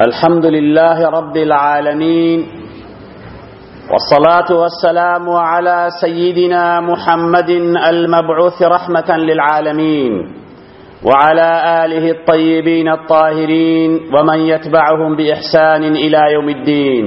الحمد لله رب العالمين والصلاة والسلام على سيدنا محمد المبعوث رحمة للعالمين وعلى آله الطيبين الطاهرين ومن يتبعهم بإحسان إلى يوم الدين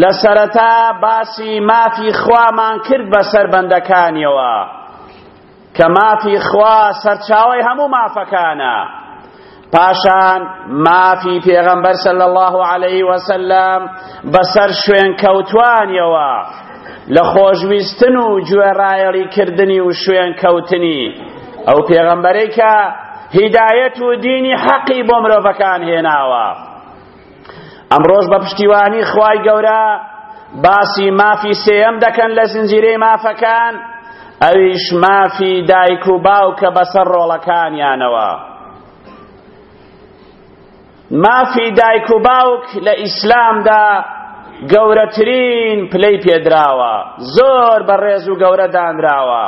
لە سەرەتا باسی مافی خوامان کرد بەسەر بەندەکانیەوە کە مافی خوا سەرچاوی هەموو مافەکانە پاشان مافی پێغەمبەر صلی الله علیه وسلم بەسەر شوێن کەوتوانیەوە لە خۆشویستن و گوێڕایەڵی کردنی و شوێن کەوتنی ئەو پێغەمبەرێکە هیدایەت و دینی حەقی بۆ مرۆڤەکان هێناوە ئەمڕۆش بە پشتیوانی خوای گەورە باسی مافی سێەم دەکەن لە زنجیرەی مافەکان ئەویش مافی دایک و باوکە بەسەر ڕۆڵەکانیانەوە مافی دایک و باوک لە ئیسلامدا گەورەترین پلەی پێدراوە زۆر بە ڕێز و گەورە دانراوە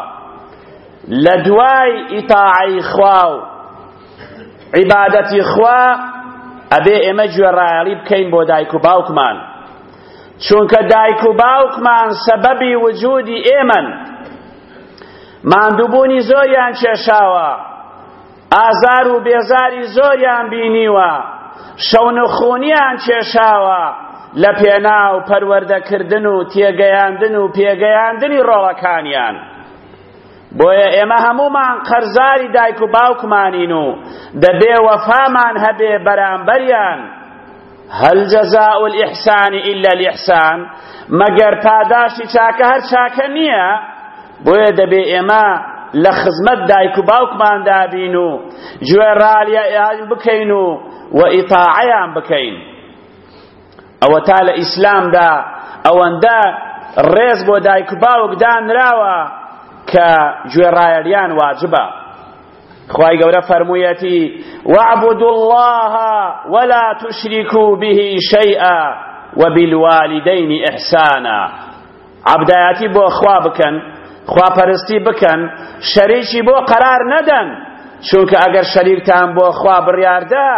لە دوای ئیتاعی خوا و عیبادەتی خوا ئەبێ ئێمە گوێڕایەڵی بکەین بۆ دایک و باوکمان چونکە دایک و باوکمان سەبەبی وجودی ئێمەن ماندووبوونی زۆریان کێشاوە ئازار و بێزاری زۆریان بینیوە شەونخونیان کێشاوە لە پێناو پەروەردەکردن و تێگەیاندن و پێگەیاندنی ڕۆڵەکانیان بۆیە ئێمە هەموومان قەرزاری دایک و باوکمانین و دەبێ وەفامان هەبێ بەرامبەریان هەل جەزاء الإحسان إلا الإحسان مەگەر پاداشی چاکە هەر چاکە نییە بۆیە دەبێ ئێمە لە خزمەت دایک و باوکمان دابین و گوێڕالیان بکەین و و ئیتاعەیان بکەین ئەوەتا لە ئیسلامدا ئەوەندە ڕێز بۆ دایک و باوک دانراوە کە گوێڕایەڵیان واجبە خوای گەورە فەرموویەتی واعبدوا الله ولا تشركوا به شيئا وبالوالدين إحسانا عەبدایەتی بۆ خوا بکەن خواپەرستی بکەن شەریکی بۆ قەرار نەدەن چونکە ئەگەر شەریکتان بۆ خوا بڕیاردا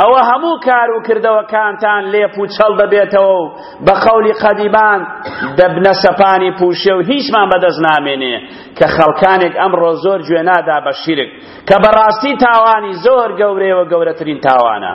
ئەوە هەموو کار و کردەوەکانتان لێ پوچەڵ دەبێتەوە و بە قەولی قەدیبان دەبنە سەپانی پوشێ و هیچمان بەدەست نامێنێ کە خەڵکانێک ئەمڕۆ زۆر گوێنادا بە شیرک کە بەڕاستی تاوانی زۆر گەورەیەوە گەورەترین تاوانە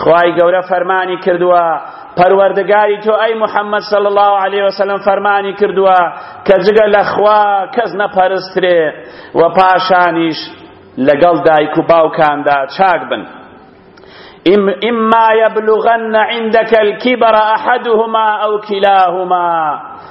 خوای گەورە فەرمانی کردووە پەروەردگاری تۆ ئەی محەممەد صلی الله علیه وسلم فەرمانی کردووە کە جگە لە خوا کەس نەپەرسترێ و پاشانیش لەگەڵ دایک و باوکاندا چاک بن إما يبلغن عندك الكبر أحدهما أو كلاهما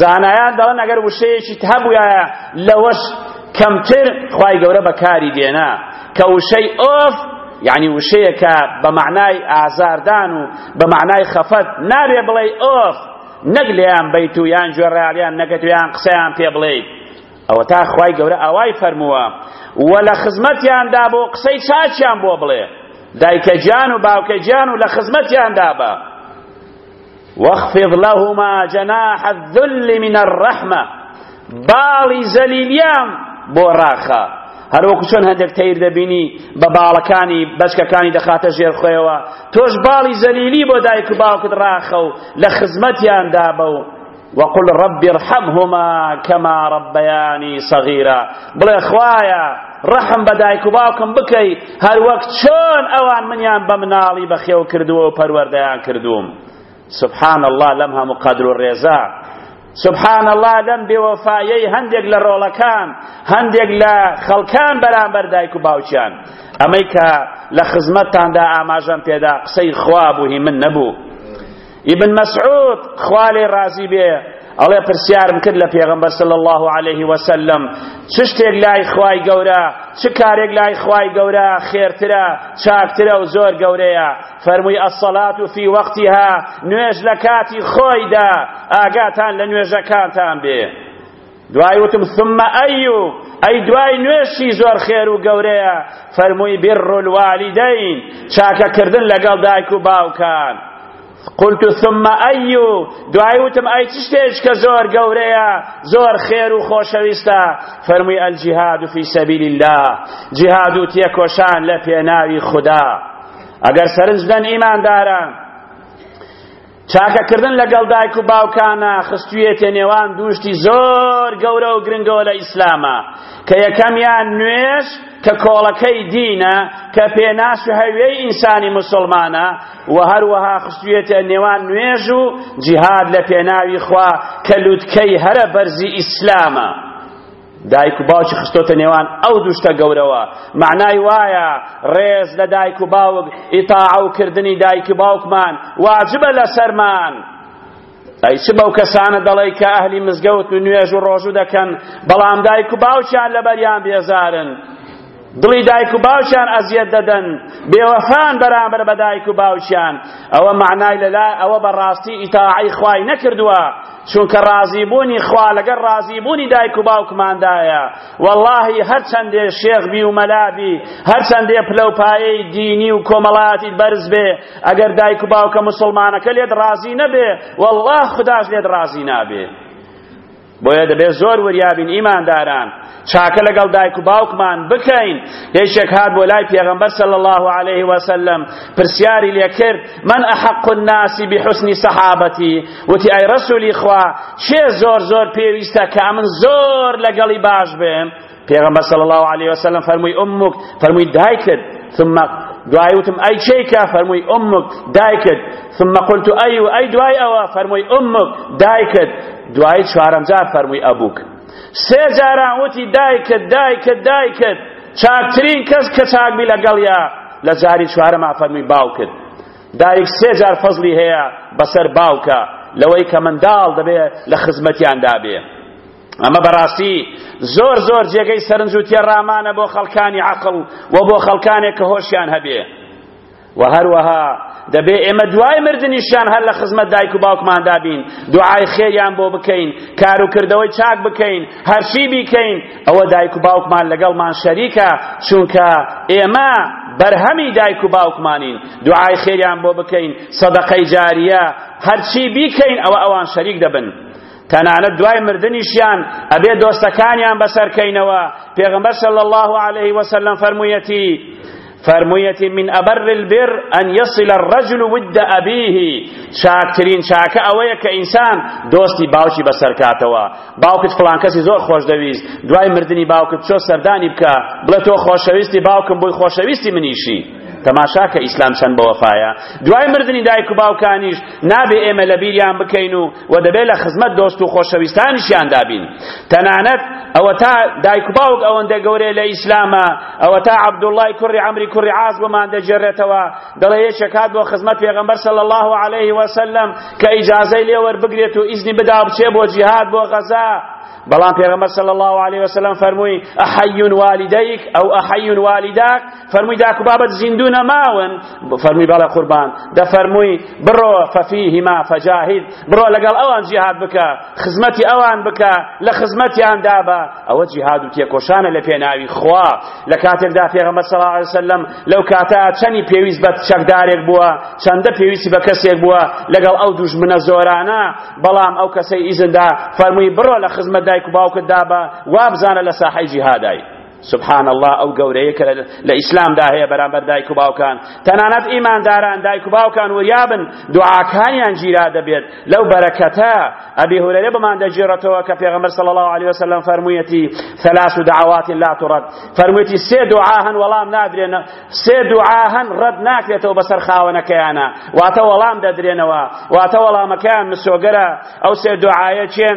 زانایان دەڵێن ئەگەر وشەیەکیت هەبووایە لەوەش کەمتر خوای گەورە بەکاری دێنا کە وشەی ئۆف یعنی وشەیەکە بە معنای ئازاردان و بە معنای خەفەت نابێ بڵێ ئۆف نەک لێیان بیت و یان گوێڕالیان نەگەت و یان قسەیان پێ بڵێیت ئەوە تا خوای گەورە ئاوای فەرمووە و لە خزمەتیاندا بۆ قسەی چاچیان بۆ بڵێ دایکە گیان و باوکە گیان و لە خزمەتیاندا بە واخفض لهما جناح الذل من الرحمة باڵی زەلیلیان بۆ ڕاخە هەروەکو چۆن هەندێک تەیر دەبینی بە باڵەکانی بەچکەکانی دەخاتە ژێر خۆیەوە تۆش باڵی زەلیلی بۆ دایک و باوکت ڕاخە و لە خزمەتیاندا بە و وقل رب ارحمهما كما ربياني صغيرا بڵێ خوایە ڕەحم بە دایک و باوکم بکەی هەروەک چۆن ئەوان منیان بە مناڵی بەخێو کردووە و پەروەردەیان کردووم سبحان الله لەم هەموو قەدر و ڕێزە سبحان الله لەم بێوەفایەی هەندێک لە ڕۆڵەکان هەندێک لە خەڵکان بەرامبەر دایک و باوکیان ئەمەی کە لە خزمەتتاندا ئاماژەم پێدا قسەی خوا بوو هی من نەبوو ئیبن مەسعود خوا لێ ڕازی بێ ئەڵێ پرسیارم کرد لە پێغەمبەر صلی الله علیه وسلم چ شتێک لای خوای گەورە چ کارێک لای خوای گەورە خێرترە چاکترە و زۆر گەورەیە فەرمووی ئەسەڵات و فی وەقتیها نوێژ لە کاتی خۆیدا ئاگاتان لە نوێژەکانتان بێ دوای وتم ثم ئەی و ئەی دوای نوێژی زۆر خێر و گەورەیە فەرمووی بر الوالدین چاکەکردن لەگەڵ دایک و باوکان قلت ثم ئەی و دوای وتم ئەی چ شتێک کە زۆر گەورەیە زۆر خێر و خۆشەویستە فەرمووی الجهاد فی سبیل الله جهاد و تێکۆشان لە پێناوی خدا ئەگەر سەرنج دەن ئیمانداران چاکەکردن لەگەڵ دایک و باوکانە خستویەتە نێوان دوو شتی زۆر گەورە و گرنگەوە لە ئیسلامە کە یەکەمیان نوێژ کە کۆڵەکەی دینە کە پێناس و هەوێی ئینسانی مسلمانە و هەروەها خستویەتە نێوان نوێژ و جیهاد لە پێناوی خوا کە لوتکەی هەرە بەرزی ئیسلامە دایک و باوکی خستۆتە نێوان ئەو دوو شتە گەورەوە معنای وایە ڕێز لە دایک و باوک ئیتاعە و کردنی دایک و باوکمان واجبە لەسەرمان ئەی چ بەو کەسانە دەڵێ کە ئەهلی مزگەوت و نوێژ و ڕۆژوو دەکەن بەڵام دایک و باوکیان لەبەریان بێزارن دڵی دایک و باوکیان ئەزیەت دەدەن بێوەفان بەرامبەر بە دایک و باوکیان ئەوە مەعنای لەلا ئەوە بەڕاستی ئیتاعەی خوای نەکردووە چونکە ڕازیبوونی خوا لەگەر ڕازیبوونی دایک و باوکماندایە وەڵاهی هەرچەندێ شێخ بی و مەلا بی هەرچەندێ پلەوپایەی دینی و کۆمەڵایەتیت بەرز بێ ئەگەر دایک و باوکە مسلمانەکە لێت ڕازی نەبێ وەڵاه خوداش لێت ڕازی نابێ بۆیە دەبێت زۆر وریابین ئیمانداران چاکە لەگەڵ دایک و باوکمان بکەین یەکێک هات بۆ لای پێغەمبەر صلی الله عليه وسلم پرسیاری لێکرد من احق الناس بحسن صحابتی وتی ئەی رسولی خوا چێ زۆر زۆر پێویستە کە من زۆر لەگەڵی باش بێم پێغەمبەر صلی الله علیه و سلم فەرمووی ئومک فەرمووی دایکت ثم دوای وتم ئەی کێکە فەرمووی ئومک دایکت ثم قلت ئەی و ئەی دوای ئەوە فەرمووی ئومک دایکت دوای چوارەم جار فەرمووی ئەبوک سێ جاران وتی دایکت دایکت دایکت چاکترین کەس کە چاکبی لەگەڵ یا لە جاری چوارەما فەرمووی باوکت دایک سێ جار فەزلی هەیە بەسەر باوکە لەوەی کە منداڵ دەبێ لە خزمەتیان دابێ ئەمە بەڕاستی زۆر زۆر جێگەی سەرنج و تێڕامانە بۆ خەڵکانی عەقڵ و بۆ خەڵکانێک کە هۆشیان هەبێ و هەروەها دەبێ ئێمە دوای مردنیشیان هەر لە خزمەت دایک و باوکماندا بین دوعای خێریان بۆ بکەین کار و کردەوەی چاک بکەین هەرچی بیکەین ئەوە دایک و باوکمان لەگەڵمان شەریکە چونکە ئێمە بەرهەمی دایک و باوکمانین دوعای خێریان بۆ بکەین سەدەقەی جاریە هەرچی بیکەین ئەوە ئەوان شەریک دەبن تەنانەت دوای مردنیشیان ئەبێ دۆستەکانیان بەسەرکەینەوە پێغمبەر صلی الله علیه وسلم فەرموویەتی فەرموویەتی من ئەبەر البر ئەن یصل الرجل ود ئەبیه چاکترین چاکە ئەوەیە کە ئینسان دۆستی باوکی بەسەرکاتەوە باوکت فڵان کەسی زۆر خۆش دەویست دوای مردنی باوکت چۆ سەردانی بکە بڵێ تۆ خۆشەویستی باوکم بووی خۆشەویستی منیشی تەماشا کە ئیسلام چەند بەوەفایە دوای مردنی دایک و باوکانیش نابێ ئێمە لەبیریان بکەین و و دەبێت لە خزمەت دۆست و خۆشەویستانیشیاندا بین تەنانەت ئەوەتا دایک و باوک ئەوەندە گەورەیە لە ئیسلامە ئەوەتا عەبدوڵڵای کوڕی عەمری کوڕی عاس بۆمان دەگێڕێتەوە دەڵێ یەکێک هات بۆ خزمەت پێغەمبەر صلی الله علیه وسلم کە ئیجازەی لێ وەربگرێت و ئیزنی بدا بچێ بۆ جیهاد بۆ غەزا بەڵام پێغەمبەر صلی الله علیه وسلم فەرمووی ئەحەیون والیدەیک ئەو ئەحەیون والیداک فەرمووی داکو بابت زیندوو نەماون فەرمووی بەڵێ قوربان دەفەرمووی بڕۆ فەفیهما فەجاهید بڕۆ لەگەڵ ئەوان جیهاد بکە خزمەتی ئەوان بکە لە خزمەتیان دابە ئەوە جیهاد و تێکۆشانە لە پێناوی خوا لە کاتێکدا پێغەمبەر صلی الله علیه وسلم لەو کاتە چەنی پێویست بە چەکدارێک بووە چەندە پێویستی بە کەسێک بووە لەگەڵ ئەو دوژمنە زۆرانە بەڵام ئەو کەسەی ئیزندا فەرمووی بڕۆ لە خزمەت دایک و باوکت دابە وابزانە لە ساحەی جیهادای سبحان اللە ئەو گەورەیە کە لە ئیسلامدا هەیە بەرامبەر دایک و باوکان تەنانەت ئیمانداران دایک و باوکان وریابن دوعاکانیان گیرا دەبێت لەو بەرەکەتە ئەبی هورەرە بمان دەگیرەتەوە کە پێغەمبەر صلی الله علیه وسلم فەرموویەتی ثلاث دعوات لا ترد فەرموویەتی سێ دوعا هەن وەڵام نادرێن سێ دوعا هەن ڕەد ناکرێتەوە بەسەر خاوەنەکەیانە واتە وەڵام دەدرێنەوە واتە وەڵامەکەیان مسۆگەرە ئەو سێ دوعایە چێن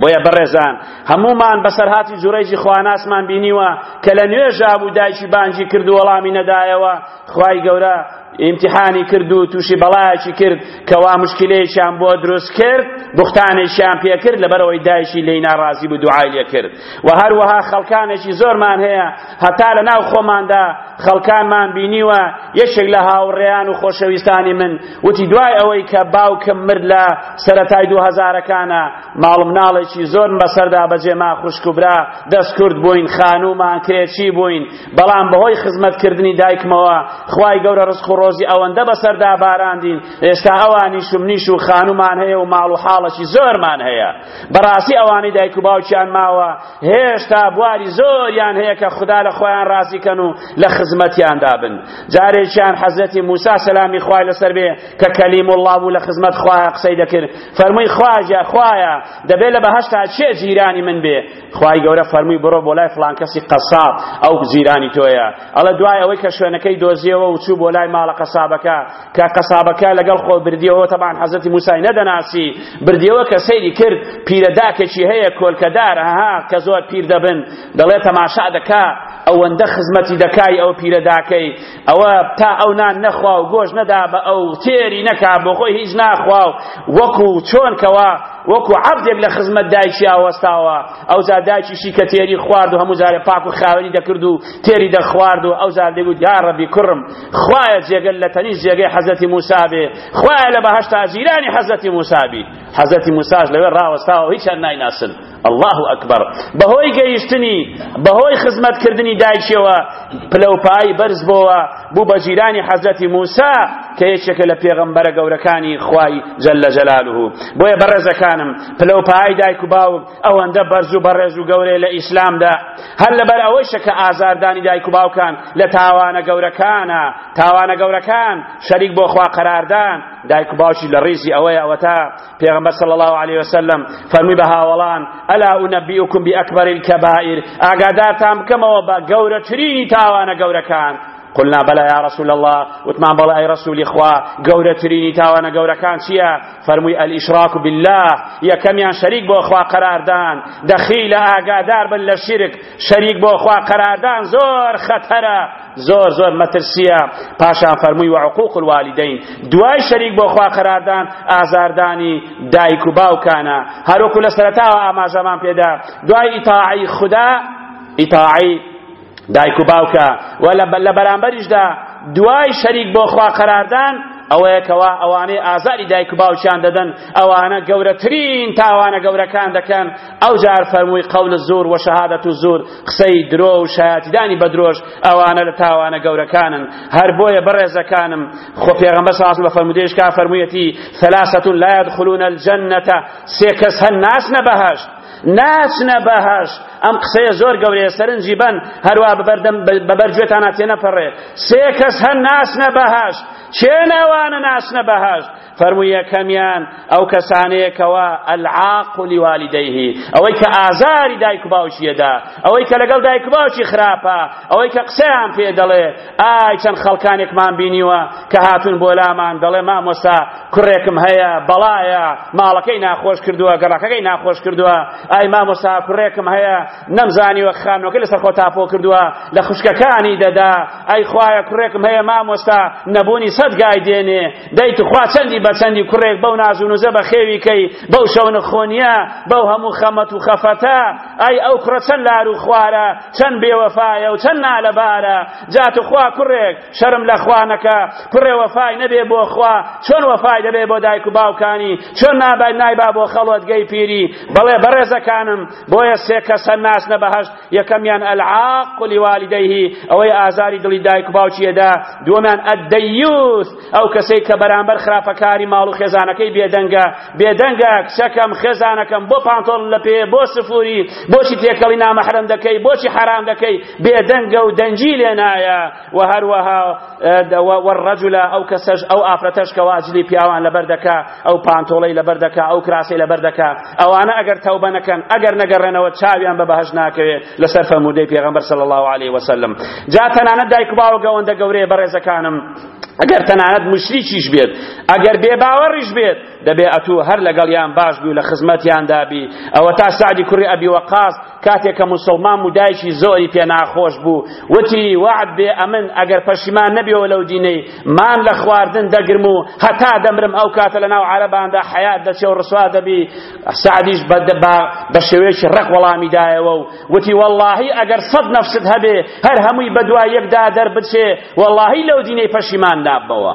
بۆیە بەڕێزان هەموومان بەسەرهاتی جوڕەیجی خواناسمان بینیوە کە لە نوێژا بوو دایکی بانگی کرد و وەڵامی نەدایەوە خوای گەورە ئیمتیحانی کرد و تووشی بەڵایەکی کرد کەوا مشکلەیەکیان بۆ دروست کرد بوختانێکیان پێ کرد لەبەرەوەی دایکی لێی ناڕازی بوو دوعای لێ کرد و هەروەها خەڵکانێکی زۆرمان هەیە هەتا لە ناو خۆماندا خەڵکانمان بینیوە یەکێک لە هاوڕێیان و خۆشەویستانی من وتی دوای ئەوەی کە باوکم مرد لە سەرەتای دوو هەزارەکانە ماڵم ناڵێکی زۆرم بەسەردا بەجێ ما خوشک و برا دەست کورد بووین خانوومان کرێچی بووین بەڵام بەهۆی خزمەتکردنی دایکمەوە خوای گەورە ڕزق و ڕۆزی ئەوەندە بەسەردا باراندین ئێستا ئەوانیش و منیش و خانوومان هەیە و ماڵ و حاڵەکی زۆرمان هەیە بەڕاستی ئەوانەی دایک و باوکیان ماوە هێشتا بواری زۆریان هەیە کە خودا لە خۆیان ڕازی کەن و لە خزمەتیاندا بن جارێکیان حەزرەتی موسا سەلامی خوای لەسەر بێ کە کەلیم الله بوو لە خزمەت خوایە قسەی دەکرد فەرمووی خواجە خوایە دەبێ لە بەهەشتا چێ جیرانی من بێ خوای گەورە فەرمووی بڕۆ بۆ لای فڵان کەسی قەساب ئەو جیرانی تۆیە ئەڵە دوای ئەوەی کە شوێنەکەی دۆزیەوە و چوو بۆ لای ماڵە قەسابەکە کە قەسابەکە لەگەڵ خۆ بردیەوە تەبان حەزەتی موسای نەدەناسی بردیەوە کە سەیری کرد پیرە داکێکی هەیە کۆلکەدار هەها کە زۆر پیر دەبن دەڵێ تەماشا دەکا ئەوەندە خزمەتی دەکای ئەو پیرە داکەی ئەوە تا ئەو نان نەخوا و گۆش نەدا بە ئەو تێری نەکا بۆ خۆی هیچ ناخوا و وەکو چۆن کەوا وەکو عەبدێک لە خزمەت دایکی ئاوەستاوە ئەو جا دایکیشی کە تێری خوارد و هەموو جارێ پاک و خاوێنی دەکرد و تێری دەخوارد و ئەو جار دەگوت یا ڕەبی کوڕم خوایە جێگەل لە تەنیش جێگەی حەزەتی موسا بێ خوایە لە بەهەشتا جیرانی حەزەتی موسا بی حەزەتی موساش لەوێ ڕاوەستاوە هیچیان نایناسن الله ئەکبەر بەهۆی گەیشتنی بەهۆی خزمەتکردنی دایکیەوە پلەوپایی بەرز بۆوە بوو بە جیرانی حەزەتی موسا کە یەکێکە لە پێغەمبەرە گەورەکانی خوای جل جلاله بۆیە بەڕێزەکانم پلەوپایی دایک و باوک ئەوەندە بەرز و بەڕێز و گەورەیە لە ئیسلامدا هەر لەبەر ئەوەیشە کە ئازاردانی دایک و باوکان لە تاوانە گەورەکانە تاوانە گەورەکان شەریک بۆ خوا قەراردان دایک و باوکی لە ڕیزی ئەوەیە ئەوەتا پێغەمبەر صلی الله علیه وسلم فەرمی بە هاوەڵان ئەلا ئونەبیئوکم بئەکبەر الکەبائر ئاگادارتان بکەمەوە بە گەورەترینی تاوانە گەورەکان قلنا بلى يا رسول الله وتمان بەڵێ ئەی ڕسوولی خوا گەورەترینی تاوانە گەورەکان چییە فەرمووی ئەلیشراک و بالله یەکەمیان شەریک بۆ خوا قەراردان دەخی لە ئاگادار بن لە شیرک شەریک بۆ خوا قەراردان زۆر خەتەرە زۆر زۆر مەترسیە پاشان فەرمووی وە عقوق الوالدین دوای شەریک بۆ خوا قەراردان ئازاردانی دایک و باوکانە هەروەکو لە سەرەتاوە ئاماژەمان پێدا دوای ئیتاعی خدا ئیتاعی دایک و باوکە و لە بەرامبەریشدا دوای شەریک بۆ خوا قەراردان ئەوەیە کەوا ئەوانەی ئازاری دایک و باوکیان دەدەن ئەوانە گەورەترین تاوانە گەورەکان دەکەن ئەو جار فەرمووی قەول زور و شەهادەت و زور قسەی درۆ و شایەتیدانی بە درۆش ئەوانە لە تاوانە گەورەکانن هەر بۆیە بەڕێزەکانم خۆ پێغەمبەر صلی الله بە فەرمودەیش کا فەرموویەتی ثلاثة لا يدخلون الجنة سێ کەس هەن ناچنە بەهەشت ناچنە بەهەشت ئەم قسەیە زۆر گەورەیە سەرنجی بەن هەروا بەردەم بەبەر گوێتانا تێنەپەڕێ سێ کەس هەن ناچنە بەهەشت چێن ئەوانە ناچنە بەهەشت فەرموو یەکەمیان ئەو کەسانەیە کەوا ئەلعاق و لیوالیدەیهی ئەوەی کە ئازاری دایک و باوکیەدا ئەوەی کە لەگەڵ دایک و باوکی خراپە ئەوەی کە قسەیان پێ دەڵێ ئای چەند خەڵکانێکمان بینیوە کە هاتوون بۆ لامان دەڵێ مامۆستا کوڕێکم هەیە بەڵایە ماڵەکەی ناخۆش کردووە گەڕەکەکەی ناخۆش کردووە ئای مامۆستا کوڕێکم هەیە نەمزانیوە خانوەکە لەسەر خۆ تاپۆ کردووە لە خوشکەکانی دەدا ئای خوایە کوڕێکم هەیە مامۆستا نەبوونی سەد گای دێنێ دەی توخوا چەندی بە چەندی کوڕێک بەو ناز و نوزە بە خێوی کەی بەو شەونە خۆنیە بەو هەموو خەمەت و خەفەتە ئای ئەو کوڕە چەند لار و خوارە چەند بێوەفایە و چەند نالەبارە جا توخوا کوڕێک شەرم لە خوا نەکە کوڕێ وەفای نەبێ بۆ خوا چۆن وەفای دەبێ بۆ دایک و باوکانی چۆن نابای نایبا بۆ خەڵوەتگەی پیری بەڵێ بەڕێزەکانم بۆیە سێ کەسە ناسنە بەهەشت یەکەمیان العاق لوالدیه ئەوەی ئازاری دڵی دایک و باوکی ئەدا دووەمیان الدیوث ئەو کەسەی کە بەرامبەر خراپەکاری ماڵ و خێزانەکەی بێدەنگە بێدەنگە کچەکەم خێزانەکەم بۆ پانتۆڵ لە پێ بۆ سفوری بۆچی تێکەڵی نامەحرەم دەکەی بۆچی حەرام دەکەی بێدەنگە و دەنگی لێ نایە وە هەروەها والرجل ئەو کەسەش ئەو ئافرەتەش کەوا جلی پیاوان لەبەر دەکا ئەو پانتۆڵەی لەبەر دەکا ئەو کراسی لەبەر دەکا ئەوانە ئەگەر تەوبە نەکەن ئەگەر نەگەڕێنەوە چاویان بە بەهەشت ناکەوێت لەسەر فەرموودەی پێغەمبەر صلی الله علیه وسلم جا تەنانەت دایک و باوک ئەوەندە گەورەیە بەڕێزەکانم ئەگەر تەنانەت مشریکیش بێت ئەگەر بێباوەڕیش بێت دەبێ ئەتوو هەر لەگەڵیان باش بوو لە خزمەتیاندا بی ئەوە تا سعدی کوڕی ئەبی وەقاس کاتێک کە موسڵمان بوو دایکی زۆری پێ ناخۆش بوو وتی وعد بێ ئەمن ئەگەر پەشیمان نەبیەوە لەو دینەی مان لە خواردن دەگرم و هەتا دەمرم ئەو کاتە لە ناو عەرەباندا حەیات دەچێ و ڕسوا دەبی سعدیش بە شێوەیەکی ڕق وەڵامی دایەوە و وتی واللهی ئەگەر سەد نەفست هەبێ هەر هەمووی بەدوای یەکدا دەربچێ واللهی لەو دینەی پەشیمان نابەوە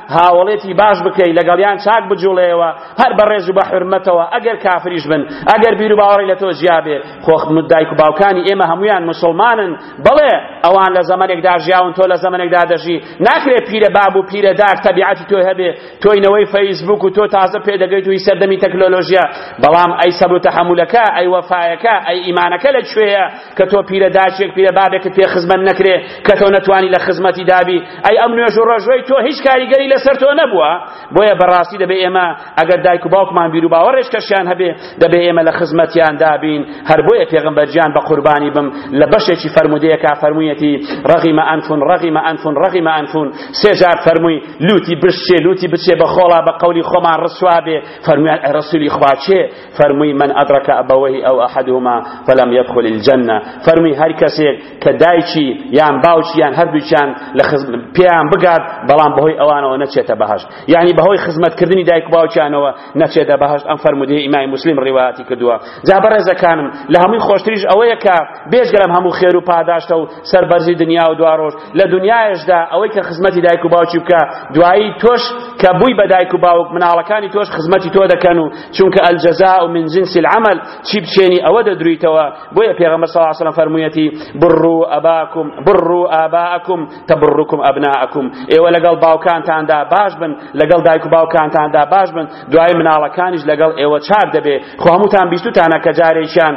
هاوەڵێتی باش بکەی لەگەڵیان چاک بجوڵێەوە هەر بە ڕێز و بە حرمەتەوە ئەگەر کافریش بن ئەگەر بیر و باوەڕی لە تۆ جیا بێ خۆخ دایک و باوکانی ئێمە هەمویان مسلمانن بڵێ ئەوان لە زەمەنێکدا ژیاون تۆ لە زەمەنێکدا دەژی ناکرێ پیرە باب و پیرە داک تەبیعەتی تۆ هەبێ تۆی نەوەی فەیسبوک و تۆ تازە پێدەگەیت و سەردەمی تەکنۆلۆژیا بەڵام ئەی سەبر و تەحەمولەکە ئەی وەفایەکە ئەی ئیمانەکە لە کوێیە کە تۆ پیرە داچێک پیرە بابێکت پێ خزمەت نەکرێ کە تۆ نەتوانی لە خزمەتی دابی ئەی ئەم نوێژ و ڕۆژوەی تۆ هیچ کاریگەری لەسەر تۆ نەبووە بۆیە بەڕاستی دەبێ ئێمە ئەگەر دایک و باوکمان بیر و باوەڕێش کەشیان هەبێ دەبێ ئێمە لە خزمەتیان دابین هەر بۆیە پێغمبەر گیان بە قوربانی بم لە بەشێکی فەرمودەیەکا فەرموویەتی ڕەغیمە ئەنفون ڕەغیمە ئەنفون ڕەغیمە ئەنفون سێ جار فەرمووی لوتی بشچێ لوتی بچێ بە خۆڵا بە قەولی خۆمان ڕسوا بێ فەرمویان ڕسولی خواچێ فەرمووی من ئەدڕەکە ئەبەوەیهی ئەو ئەحەدهما فەلەم یەدخل الجەنە فەرمووی هەر کەسێک کە دایکی یان باوکی یان هەردووکیان لە پێیان بگات بەڵام بەهۆی ئەوانەوە نەچێتە بەهەشت یعنی بەهۆی خزمەتکردنی دایک و باوکیانەوە نەچێتە بەهەشت ئەم فەرموودەی ئیمامی موسلیم ڕیوایەتی کردووە جا بەڕێزەکانم لە هەمووی خۆشتریش ئەوەیە کە بێجگە لەم هەموو خێر و پاداشتە و سەربەرزی دنیا و دوا ڕۆژ لە دنیایشدا ئەوەی کە خزمەتی دایک و باوکی بکە دوایی تۆش کە بووی بە دایک و باوک مناڵەکانی تۆش خزمەتی تۆ دەکەن و چونکە ئەلجەزا و من جنس العمل چی بچێنی ئەوە دەدرویتەوە بۆیە پێغەمبەر صلی الله علیه وسلم فەرموویەتی بڕوا ئەباکم بڕوا ئاباکم تبرکم ئەبناکم ئێوە لەگەڵ باوکانتاندا باش بن لەگەڵ دایک و باوکانتاندا باش بن دوای مناڵەکانیش لەگەڵ ئێوە چاک دەبێ خۆ هەمووتان بیستوتانە کە جارێکیان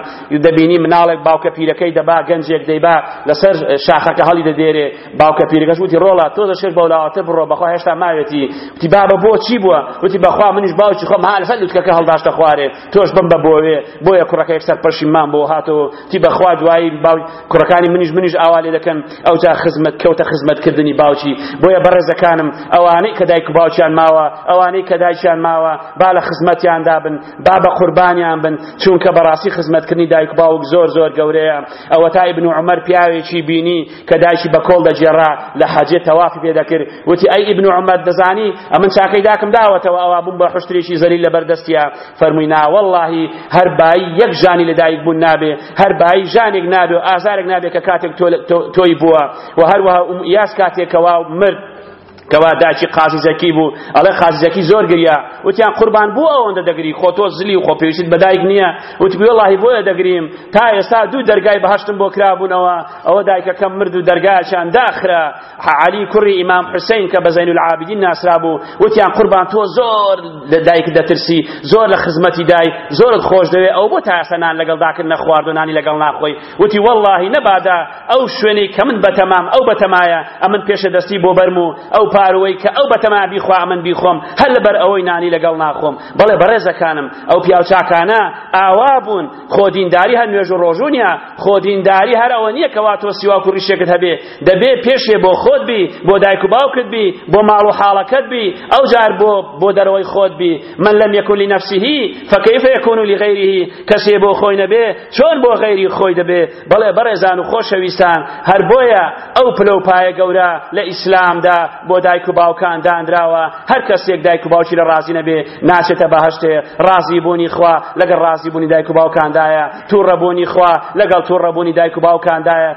دەبینی مناڵێک باوکە پیرەکەی دەبا گەنجێک دەیبا لەسەر شاخەکە هەڵی دەدێرێ باوکە پیرەکەش وتی ڕۆڵا تۆ دەشێت بەولاواتر بڕۆ بەخوا هێشتا ماوێتی وتی بابە بۆ چی بووە وتی بەخوا منیش باوکی خۆم ها لەسەر لوتکەکە هەڵداشتە خوارێ تۆش بم بە بۆێ بۆیە کوڕەکە یەکسەر پەشیمان بۆ هاتەوە تی بەخوا دوایی باوی کوڕەکانی منیش منیش ئاوا لێ دەکەن ئەوجا خزمەت کەوتە خزمەتکردنی باوکی بۆیە بەڕێزەکانم ئەوانەی کە دایک و باوکیان ماوە ئەوانەی کە دایکیان ماوە با لە خزمەتیان دابن با بە قوربانیان بن چونکە بەڕاستی خزمەتکردنی دایک و باوک زۆر زۆر گەورەیە ئەوە تا ئیبن عومەر پیاوێکی بینی کە دایکی بە کۆڵ دەگێڕا لە حەجێ تەوافی پێ دەکرد وتی ئەی ئیبن عومەر دەزانی ئەمن چاکەی داکم داوەتەوە ئەوە بووم بە حشترێکی زەلیل لەبەردەستیە فەرمووی نا وەڵڵاهی هەر بایی یەک ژانی لە دایک بوون نابێ هەر بایی ژانێک نابێ و ئازارێک نابێ کە کاتێک تۆی بووە و هەروەها یاس کاتێکەوە مرد کەوا داچی قازی زەکی بوو ئەڵێ قازی زەکی زۆر گریا وتیان قوربان بۆ ئەوەندە دەگری خۆ تۆ زلی و خۆ پێویستت بەدایک نییە وتگوێ وڵی بۆیە دەگریم تا ئێستا دوو دەرگای بەهشتم بۆ کرابوونەوە ئەوە دایکەکەم مرد و دەرگایان داخرا عەلی کوڕی ئیمام حوسەین کە بە زەینولعابیدین ناسرابوو وتیان قوربان تۆ زۆر لە دایکت دەترسی زۆر لە خزمەتی دای زۆرت خۆش دەوێ ئەو بۆ تا ئێستا نان لەگەڵ داکرد نەخوارد و نانی لەگەڵ ناخۆی وتی وەڵڵاهی نەبادا ئەو شوێنەی کە من بەتەمام ئەو بەتەمایە ئەمن پێشە دەستی بۆ بەرم و ئەو پاروەی کە ئەو بەتەما بیخوا ئەمن بیخۆم هەر لەبەر ئەوەی نانی لەگەڵ ناخۆم بەڵێ بەڕێزەکانم ئەو پیاوچاکانە ئاوا بوون خۆ دینداری هەر نوێژ و ڕۆژوو نییە خۆ دینداری هەر ئەوە نییە کەوا تۆ سیواک و ڕیشێکت هەبێ دەبێ پێشێ بۆ خۆت بی بۆ دایک و باوکت بی بۆ ماڵ و حاڵەکەت بی ئەو جار بۆ بۆ دەرەوەی خۆت بی من لەم یەکون لی نەفسیهی فەکەیفە یەکون لی غەیریهی کەسێ بۆ خۆی نەبێ چۆن بۆ غەیری خۆی دەبێ بەڵێ بەڕێزان و خۆشەویستان هەر بۆیە ئەو پلە و پایە گەورە لە ئیسلامدا بۆ دایک و باوکان دانراوە هەر کەسێک دایک و باوکی لە ڕازی نەبێ ناچێتە بەهەشتێ ڕازی بوونی خوا لەگەڵ ڕازی بوونی دایک و باوکاندایە تووڕەبوونی خوا لەگەڵ تووڕەبوونی دایک و باوکاندایە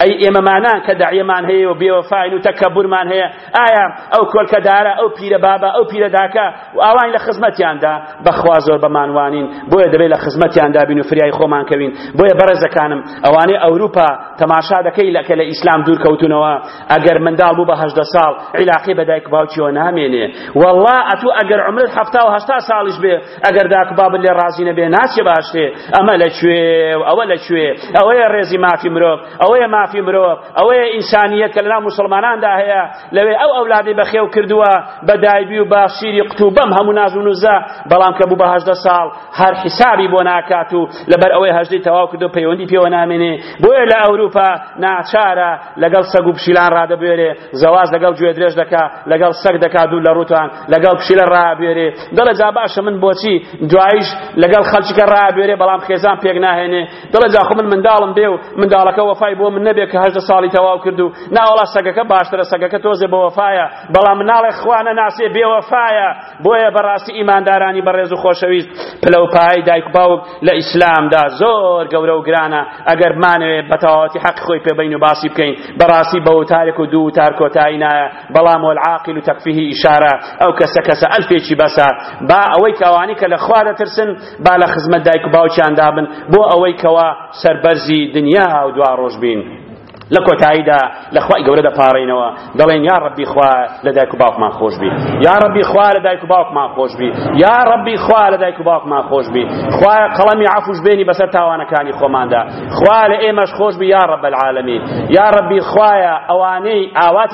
ئەی ئێمەمانان کە دەعیەمان هەیە و بێوەفاین و تەکەبورمان هەیە ئایا ئەو کۆلکەدارە ئەو پیرە بابە ئەو پیرە داکە و ئاوان لە خزمەتیاندا بەخوا زۆر بەمانوانین بۆیە دەبێت لە خزمەتیاندا بین و فریای خۆمان کەوین بۆیە بەڕێزەکانم ئەوانەی ئەوروپا تەماشا دەکەی لەکە لە ئیسلام دوور کەوتونەوە ئەگەر منداڵ بوو بە هەژدە ساڵ عیلاقی بە دایک باوکیەوە نامێنێ والله ئەتوو ئەگەر عمرت حەفتا و هەشتا ساڵیش بێ ئەگەر داک بابت لێ ڕازی نەبێ ناچێ باشێ ئەمە لە کوێ و ئەوە لە کوێ ئەوەیە ڕێزی مافی مرۆڤ ئەوەیە مافی مرۆڤ ئەوەیە ئینسانیەت کە لەناو موسڵماناندا هەیە لەوێ ئەو ئەولادی بەخێو کردووە بە دایبی و با شیری قوت و بەم هەموو ناز و نوزە بەڵام کە بوو بە هەژدە ساڵ هەر حیسابی بۆ ناکات و لەبەر ئەوەی هەژدەی تەواو کردو پەیوەندی پێوە نامێنێ بۆیە لە ئەوروپا ناچارە لەگەڵ سەگ و پشیلان ڕادەبوێرێ زەواج لەگەڵ گوێ درێژ دەکا لەگەڵ سەگ دەکا دوور لە ڕووتان لەگەڵ پشیلە ڕابوێرێ دەڵێ جا باشە من بۆچی دوایش لەگەڵ خەڵکیکە ڕابوێرێ بەڵام خێزان پێک ناهێنێ دەڵێ جاخۆ من منداڵم بێ و منداڵەکە وەفای بۆ من نەبێ کە هەژدە ساڵی تەواو کرد و ناوەڵا سەگەکە باشترە سەگەکە تۆزێ بە وەفایە بەڵام مناڵێ خوا نەناسێ بێ وەفایە بۆیە بەڕاستی ئیماندارانی بەڕێز و خۆشەویست پلە و پایەی دایک و باوک لە ئیسلامدا زۆر گەورە و گرانە ئەگەر بمانەوێت بە تەواوەتی حەق خۆی پێبین و باسی بکەین بەڕاستی بە وتارێک و دوو وتار کۆتایی نایە بەڵام والعاقل تەکفیه ئیشارە ئەو کەسە کەسە ئەلفێکی بەسە با ئەوەی کە ئەوانی کە لە خوا دەترسن با لە خزمەت دایک و باوکیان دابن بۆ ئەوەی کەوا سەربەرزی دنیا و دوا ڕۆژ بین لە کۆتاییدا لە خوای گەورە دەپاڕێینەوە دەڵێن یا ڕەبی خوا لە دایک و باوکمان خۆش بی یا ڕەبی خوا لە دایک و باوکمان خۆش بی یا ڕەبی خوا لە دایک و باوکمان خۆش بی خوا قەڵەمی عەفوش بێنی بەسەر تاوانەکانی خۆماندا خوا لە ئێمەش خۆش بی یا ڕەب العالمین یا ڕەبی خوایە ئەوانەی ئاوات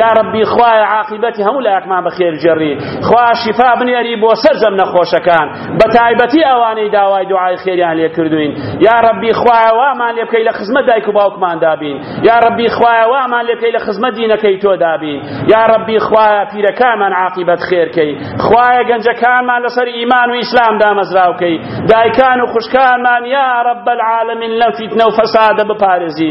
یا ربی خوایە عاقبەتی هەموو لایەکمان بەخێر جێڕی خوا شیفا بنێری بۆ سەرجەم نەخۆشەکان بە تایبەتی ئەوانەی داوای دوعای خێریان لێ کردوین یا ربی خوایە وامان لێ بکەی لە خزمەت دایک و باوکمان دابین یا ربی خوایە وامان لێ بکەی لە خزمەت دینەکەی تۆ دابین یا ربی خوایە پیرەکانمان عاقبەت خێرکەی خوایە گەنجەکانمان لەسەر ئیمان و ئیسلام دامەزراوکەی دایکان و خوشکانمان یا رب العالمین لەم فیتنە و فەسادە بپارێزی